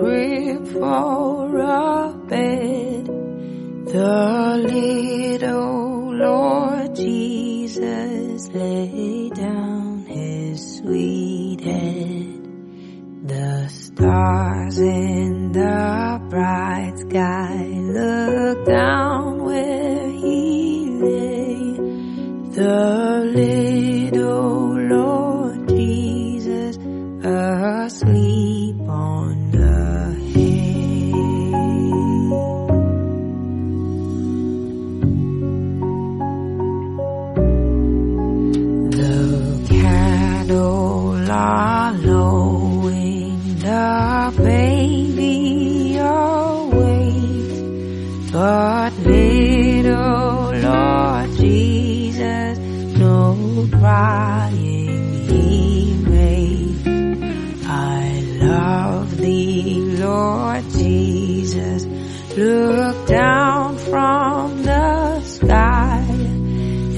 crib for a bed. The little Lord Jesus laid down his sweet head. The stars in the bright sky looked down where he lay. The asleep on the hay. The cattle are lowing, the baby but little Lord Jesus, no crying Look down from the sky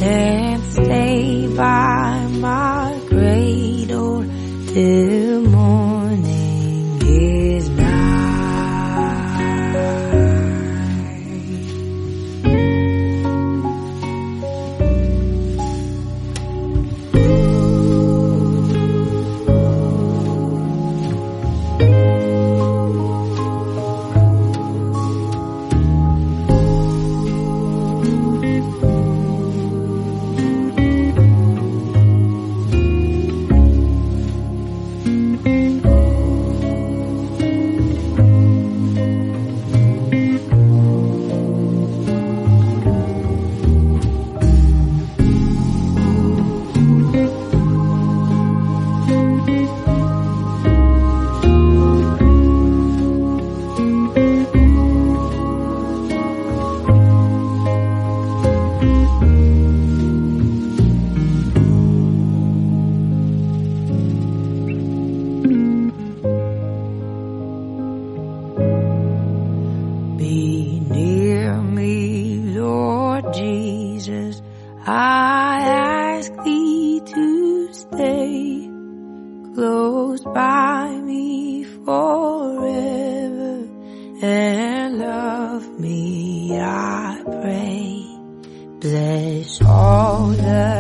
and stay by my cradle till I ask thee to stay close by me forever and love me, I pray. Bless all the